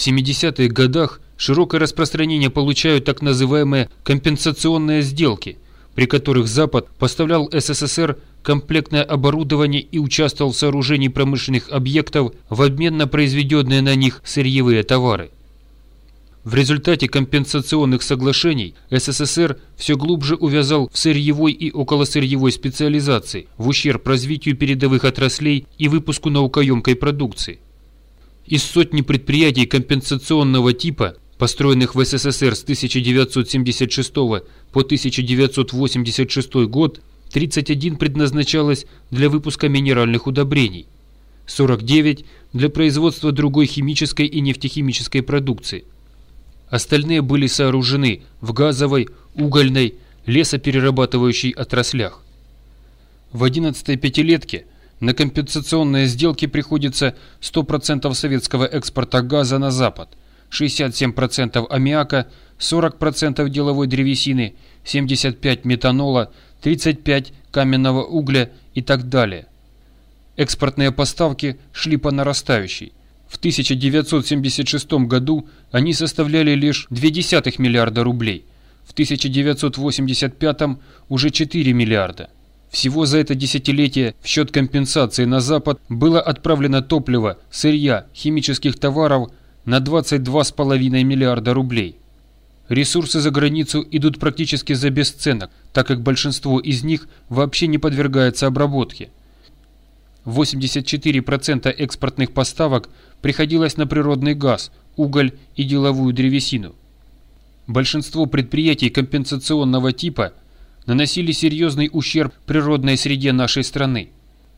В 70-х годах широкое распространение получают так называемые компенсационные сделки, при которых Запад поставлял СССР комплектное оборудование и участвовал в сооружении промышленных объектов в обмен на произведенные на них сырьевые товары. В результате компенсационных соглашений СССР все глубже увязал в сырьевой и околосырьевой специализации, в ущерб развитию передовых отраслей и выпуску наукоемкой продукции. Из сотни предприятий компенсационного типа, построенных в СССР с 1976 по 1986 год, 31 предназначалось для выпуска минеральных удобрений, 49 для производства другой химической и нефтехимической продукции – Остальные были сооружены в газовой, угольной, лесоперерабатывающей отраслях. В 11-й пятилетке на компенсационные сделки приходится 100% советского экспорта газа на Запад, 67% аммиака, 40% деловой древесины, 75% метанола, 35% каменного угля и так далее. Экспортные поставки шли по нарастающей. В 1976 году они составляли лишь 0,2 миллиарда рублей, в 1985 уже 4 миллиарда. Всего за это десятилетие в счет компенсации на Запад было отправлено топливо, сырья, химических товаров на 22,5 миллиарда рублей. Ресурсы за границу идут практически за бесценок, так как большинство из них вообще не подвергается обработке. 84% экспортных поставок приходилось на природный газ, уголь и деловую древесину. Большинство предприятий компенсационного типа наносили серьезный ущерб природной среде нашей страны.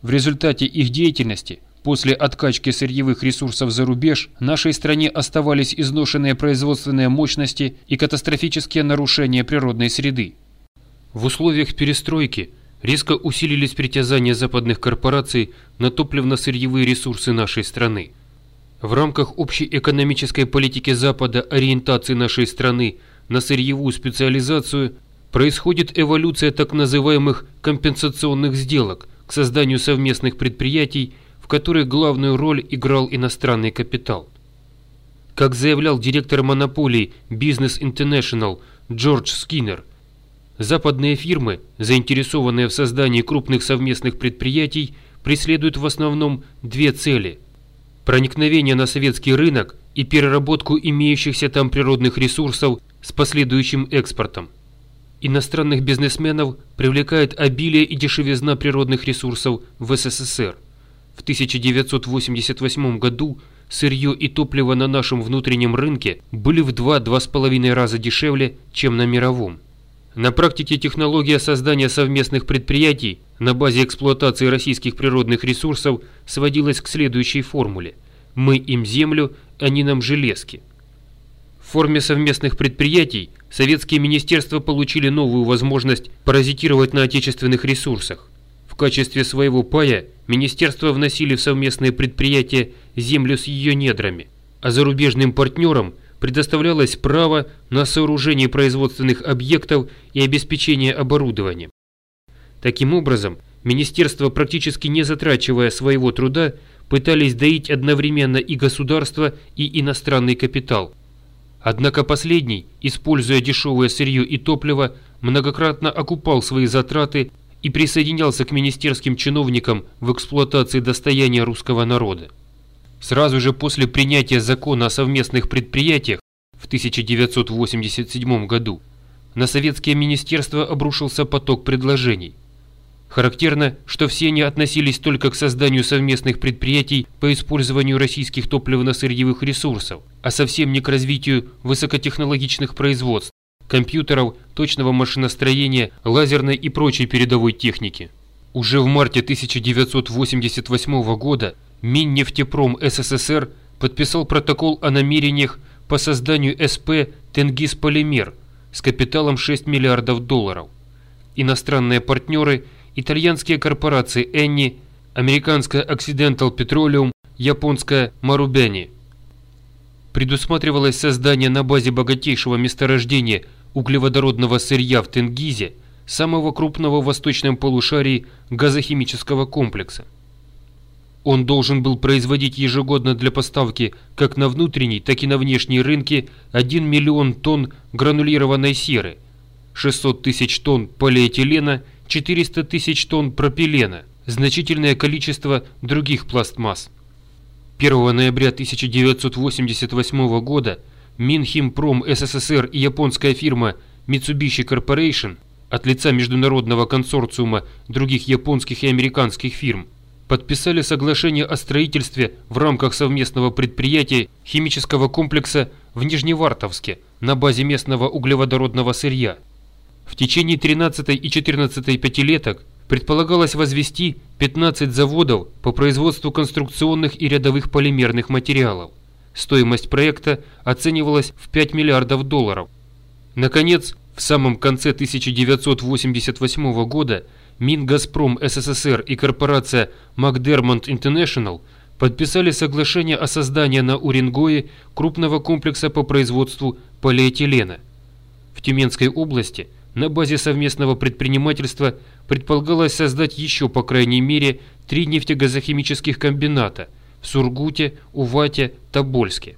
В результате их деятельности после откачки сырьевых ресурсов за рубеж нашей стране оставались изношенные производственные мощности и катастрофические нарушения природной среды. В условиях перестройки резко усилились притязания западных корпораций на топливно-сырьевые ресурсы нашей страны. В рамках общей экономической политики Запада ориентации нашей страны на сырьевую специализацию происходит эволюция так называемых компенсационных сделок к созданию совместных предприятий, в которых главную роль играл иностранный капитал. Как заявлял директор монополии Business International Джордж Скиннер, западные фирмы, заинтересованные в создании крупных совместных предприятий, преследуют в основном две цели – проникновение на советский рынок и переработку имеющихся там природных ресурсов с последующим экспортом. Иностранных бизнесменов привлекает обилие и дешевизна природных ресурсов в СССР. В 1988 году сырье и топливо на нашем внутреннем рынке были в 2-2,5 раза дешевле, чем на мировом. На практике технология создания совместных предприятий на базе эксплуатации российских природных ресурсов сводилась к следующей формуле. Мы им землю, они нам железки. В форме совместных предприятий советские министерства получили новую возможность паразитировать на отечественных ресурсах. В качестве своего пая министерства вносили в совместные предприятия землю с ее недрами, а зарубежным партнерам предоставлялось право на сооружение производственных объектов и обеспечение оборудованием. Таким образом, министерства, практически не затрачивая своего труда, пытались доить одновременно и государство, и иностранный капитал. Однако последний, используя дешевое сырье и топливо, многократно окупал свои затраты и присоединялся к министерским чиновникам в эксплуатации достояния русского народа. Сразу же после принятия закона о совместных предприятиях в 1987 году на советские министерства обрушился поток предложений. Характерно, что все они относились только к созданию совместных предприятий по использованию российских топливно-сырьевых ресурсов, а совсем не к развитию высокотехнологичных производств, компьютеров, точного машиностроения, лазерной и прочей передовой техники. Уже в марте 1988 года Миннефтепром СССР подписал протокол о намерениях по созданию СП «Тенгиз Полимер» с капиталом 6 миллиардов долларов. Иностранные партнеры – итальянские корпорации Энни, американская Occidental Petroleum, японская Marubeni. Предусматривалось создание на базе богатейшего месторождения углеводородного сырья в Тенгизе самого крупного в восточном полушарии газохимического комплекса. Он должен был производить ежегодно для поставки как на внутренней, так и на внешней рынке 1 миллион тонн гранулированной серы, 600 тысяч тонн полиэтилена, 400 тысяч тонн пропилена, значительное количество других пластмасс. 1 ноября 1988 года Минхимпром СССР и японская фирма Mitsubishi Corporation от лица международного консорциума других японских и американских фирм подписали соглашение о строительстве в рамках совместного предприятия химического комплекса в Нижневартовске на базе местного углеводородного сырья. В течение 13 и 14 пятилеток предполагалось возвести 15 заводов по производству конструкционных и рядовых полимерных материалов. Стоимость проекта оценивалась в 5 миллиардов долларов. Наконец, в самом конце 1988 года Мингазпром СССР и корпорация Макдермонт International подписали соглашение о создании на Уренгое крупного комплекса по производству полиэтилена. В Тюменской области на базе совместного предпринимательства предполагалось создать еще по крайней мере три нефтегазохимических комбината в Сургуте, Увате, Тобольске.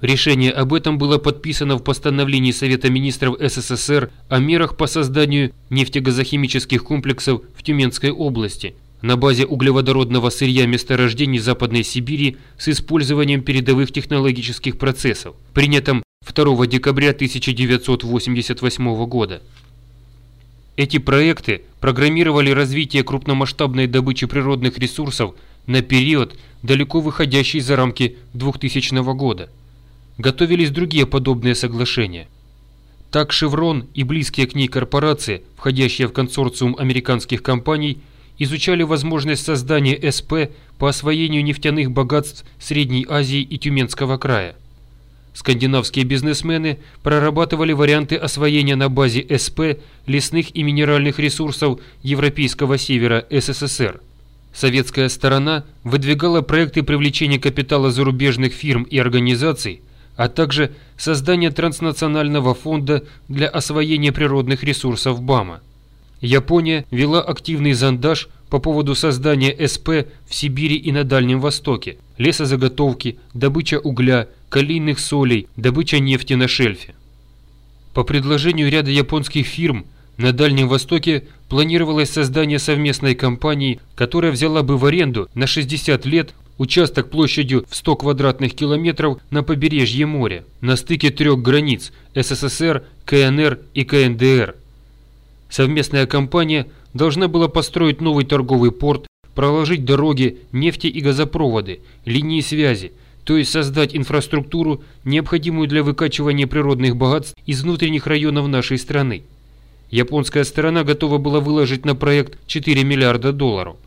Решение об этом было подписано в постановлении Совета министров СССР о мерах по созданию нефтегазохимических комплексов в Тюменской области на базе углеводородного сырья месторождений Западной Сибири с использованием передовых технологических процессов, принятом 2 декабря 1988 года. Эти проекты программировали развитие крупномасштабной добычи природных ресурсов на период, далеко выходящий за рамки 2000 года готовились другие подобные соглашения. Так «Шеврон» и близкие к ней корпорации, входящие в консорциум американских компаний, изучали возможность создания СП по освоению нефтяных богатств Средней Азии и Тюменского края. Скандинавские бизнесмены прорабатывали варианты освоения на базе СП лесных и минеральных ресурсов Европейского севера СССР. Советская сторона выдвигала проекты привлечения капитала зарубежных фирм и организаций – а также создание транснационального фонда для освоения природных ресурсов БАМа. Япония вела активный зондаж по поводу создания СП в Сибири и на Дальнем Востоке, лесозаготовки, добыча угля, калийных солей, добыча нефти на шельфе. По предложению ряда японских фирм на Дальнем Востоке планировалось создание совместной компании, которая взяла бы в аренду на 60 лет Участок площадью в 100 квадратных километров на побережье моря, на стыке трех границ СССР, КНР и КНДР. Совместная компания должна была построить новый торговый порт, проложить дороги, нефти и газопроводы, линии связи, то есть создать инфраструктуру, необходимую для выкачивания природных богатств из внутренних районов нашей страны. Японская сторона готова была выложить на проект 4 миллиарда долларов –